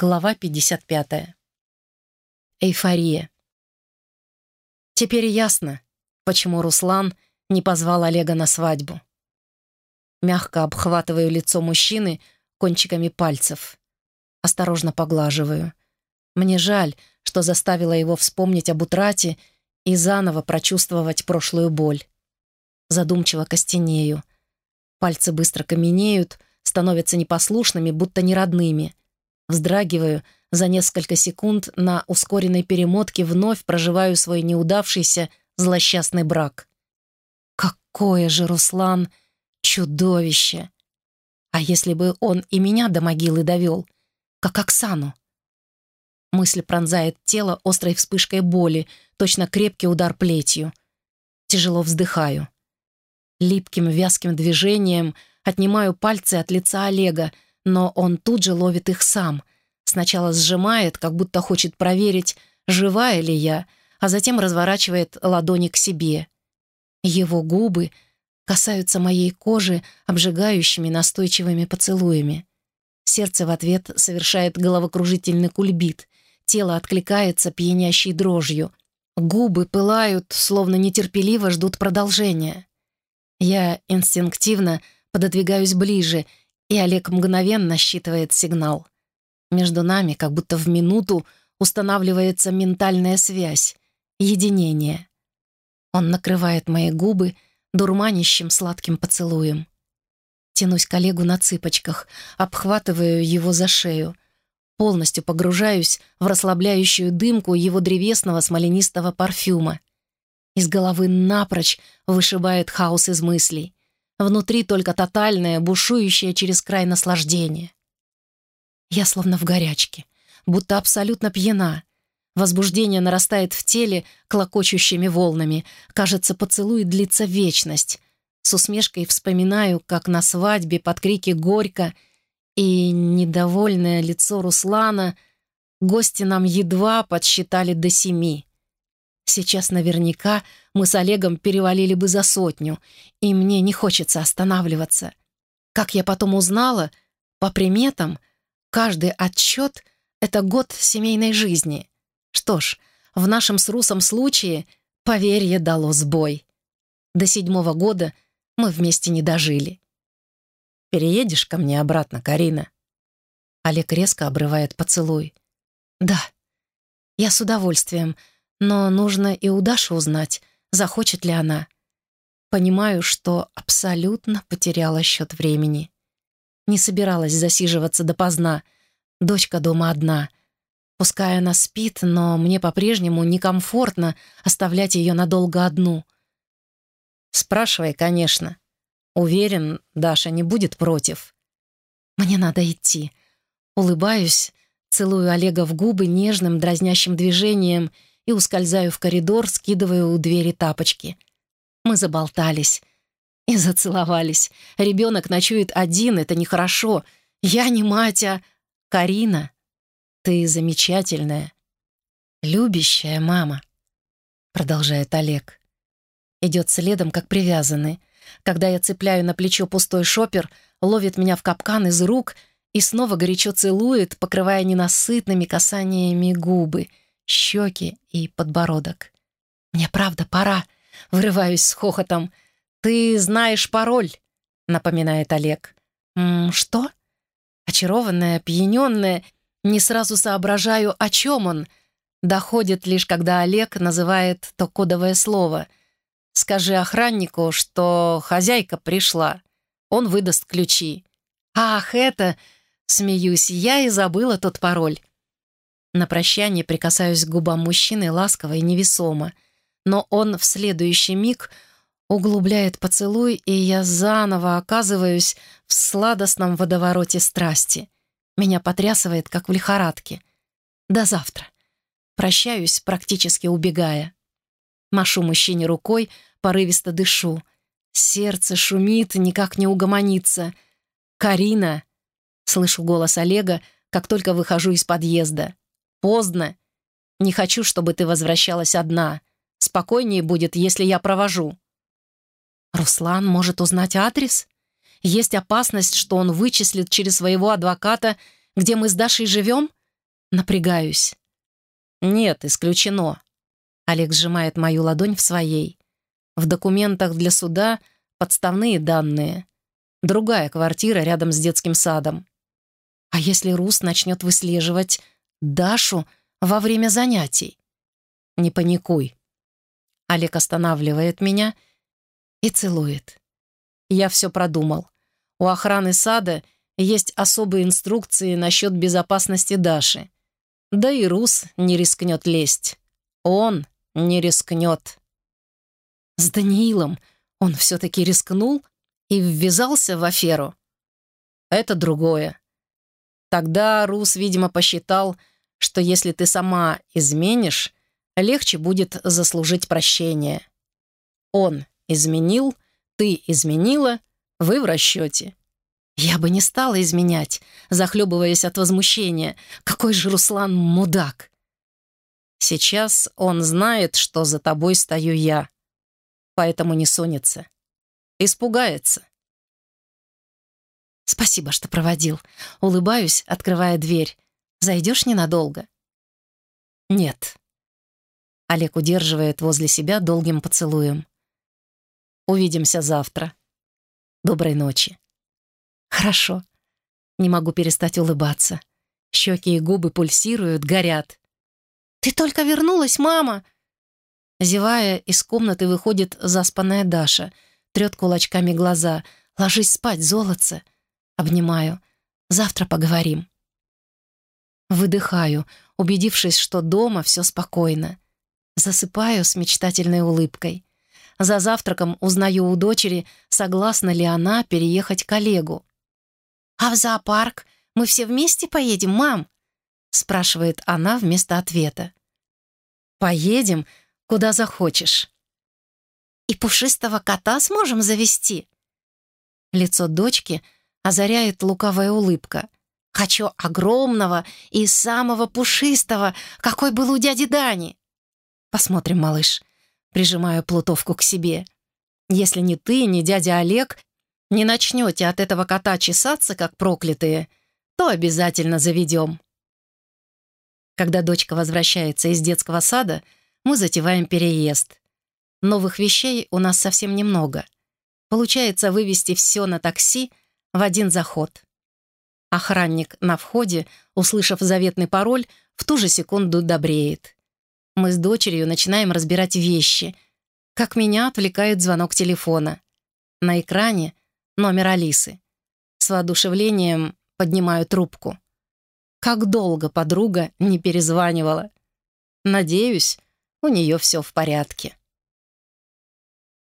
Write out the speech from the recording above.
Глава 55. Эйфория. Теперь ясно, почему Руслан не позвал Олега на свадьбу. Мягко обхватываю лицо мужчины кончиками пальцев. Осторожно поглаживаю. Мне жаль, что заставила его вспомнить об утрате и заново прочувствовать прошлую боль. Задумчиво костенею. Пальцы быстро каменеют, становятся непослушными, будто неродными. Вздрагиваю, за несколько секунд на ускоренной перемотке вновь проживаю свой неудавшийся злосчастный брак. Какое же, Руслан, чудовище! А если бы он и меня до могилы довел, как Оксану? Мысль пронзает тело острой вспышкой боли, точно крепкий удар плетью. Тяжело вздыхаю. Липким вязким движением отнимаю пальцы от лица Олега, но он тут же ловит их сам. Сначала сжимает, как будто хочет проверить, живая ли я, а затем разворачивает ладони к себе. Его губы касаются моей кожи обжигающими настойчивыми поцелуями. Сердце в ответ совершает головокружительный кульбит, тело откликается пьянящей дрожью. Губы пылают, словно нетерпеливо ждут продолжения. Я инстинктивно пододвигаюсь ближе, и Олег мгновенно считывает сигнал. Между нами, как будто в минуту, устанавливается ментальная связь, единение. Он накрывает мои губы дурманящим сладким поцелуем. Тянусь к Олегу на цыпочках, обхватываю его за шею, полностью погружаюсь в расслабляющую дымку его древесного смоленистого парфюма. Из головы напрочь вышибает хаос из мыслей. Внутри только тотальное, бушующее через край наслаждение. Я словно в горячке, будто абсолютно пьяна. Возбуждение нарастает в теле клокочущими волнами. Кажется, поцелуй длится вечность. С усмешкой вспоминаю, как на свадьбе под крики «Горько!» и недовольное лицо Руслана гости нам едва подсчитали до семи. Сейчас наверняка мы с Олегом перевалили бы за сотню, и мне не хочется останавливаться. Как я потом узнала, по приметам, каждый отчет — это год семейной жизни. Что ж, в нашем с Русом случае поверье дало сбой. До седьмого года мы вместе не дожили. «Переедешь ко мне обратно, Карина?» Олег резко обрывает поцелуй. «Да, я с удовольствием», но нужно и у Даши узнать, захочет ли она. Понимаю, что абсолютно потеряла счет времени. Не собиралась засиживаться допоздна. Дочка дома одна. Пускай она спит, но мне по-прежнему некомфортно оставлять ее надолго одну. Спрашивай, конечно. Уверен, Даша не будет против. Мне надо идти. Улыбаюсь, целую Олега в губы нежным, дразнящим движением — и ускользаю в коридор, скидываю у двери тапочки. Мы заболтались и зацеловались. Ребенок ночует один, это нехорошо. Я не мать, а Карина. Ты замечательная, любящая мама, продолжает Олег. Идет следом, как привязанный. Когда я цепляю на плечо пустой шопер, ловит меня в капкан из рук и снова горячо целует, покрывая ненасытными касаниями губы — щеки и подбородок. «Мне правда пора», — вырываюсь с хохотом. «Ты знаешь пароль», — напоминает Олег. «М «Что?» Очарованная, опьяненная, не сразу соображаю, о чем он. Доходит лишь, когда Олег называет то кодовое слово. «Скажи охраннику, что хозяйка пришла. Он выдаст ключи». «Ах, это...» — смеюсь, я и забыла тот пароль. На прощание прикасаюсь к губам мужчины ласково и невесомо, но он в следующий миг углубляет поцелуй, и я заново оказываюсь в сладостном водовороте страсти. Меня потрясывает, как в лихорадке. До завтра. Прощаюсь, практически убегая. Машу мужчине рукой, порывисто дышу. Сердце шумит, никак не угомонится. «Карина!» — слышу голос Олега, как только выхожу из подъезда. Поздно. Не хочу, чтобы ты возвращалась одна. Спокойнее будет, если я провожу». «Руслан может узнать адрес? Есть опасность, что он вычислит через своего адвоката, где мы с Дашей живем?» Напрягаюсь. «Нет, исключено». Олег сжимает мою ладонь в своей. В документах для суда подставные данные. Другая квартира рядом с детским садом. А если Рус начнет выслеживать Дашу во время занятий? Не паникуй. Олег останавливает меня и целует. Я все продумал. У охраны сада есть особые инструкции насчет безопасности Даши. Да и Рус не рискнет лезть. Он не рискнет. С Даниилом он все-таки рискнул и ввязался в аферу. Это другое. Тогда Рус, видимо, посчитал, что если ты сама изменишь, легче будет заслужить прощение. Он изменил, ты изменила, вы в расчете. Я бы не стала изменять, захлебываясь от возмущения. Какой же Руслан мудак! Сейчас он знает, что за тобой стою я, поэтому не сунется. Испугается. Спасибо, что проводил. Улыбаюсь, открывая дверь. Зайдешь ненадолго? Нет. Олег удерживает возле себя долгим поцелуем. Увидимся завтра. Доброй ночи. Хорошо. Не могу перестать улыбаться. Щеки и губы пульсируют, горят. «Ты только вернулась, мама!» Зевая, из комнаты выходит заспанная Даша, трет кулачками глаза. «Ложись спать, золотце!» Обнимаю. «Завтра поговорим». Выдыхаю, убедившись, что дома все спокойно. Засыпаю с мечтательной улыбкой. За завтраком узнаю у дочери, согласна ли она переехать к Олегу. «А в зоопарк мы все вместе поедем, мам?» спрашивает она вместо ответа. «Поедем, куда захочешь». «И пушистого кота сможем завести?» Лицо дочки озаряет лукавая улыбка. «Хочу огромного и самого пушистого, какой был у дяди Дани». «Посмотрим, малыш». Прижимаю плутовку к себе. «Если ни ты, ни дядя Олег не начнете от этого кота чесаться, как проклятые, то обязательно заведем. Когда дочка возвращается из детского сада, мы затеваем переезд. Новых вещей у нас совсем немного. Получается вывести все на такси в один заход. Охранник на входе, услышав заветный пароль, в ту же секунду добреет. Мы с дочерью начинаем разбирать вещи. Как меня отвлекает звонок телефона. На экране номер Алисы. С воодушевлением поднимаю трубку. Как долго подруга не перезванивала. Надеюсь, у нее все в порядке.